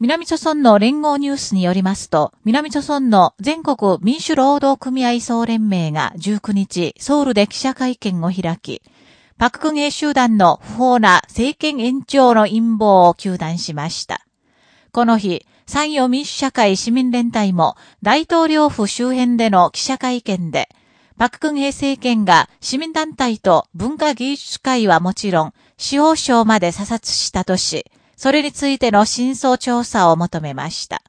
南朝村の連合ニュースによりますと、南朝村の全国民主労働組合総連盟が19日、ソウルで記者会見を開き、パククゲ集団の不法な政権延長の陰謀を求断しました。この日、産業民主社会市民連帯も大統領府周辺での記者会見で、パククンヘ政権が市民団体と文化芸術会はもちろん、司法省まで査察したとし、それについての真相調査を求めました。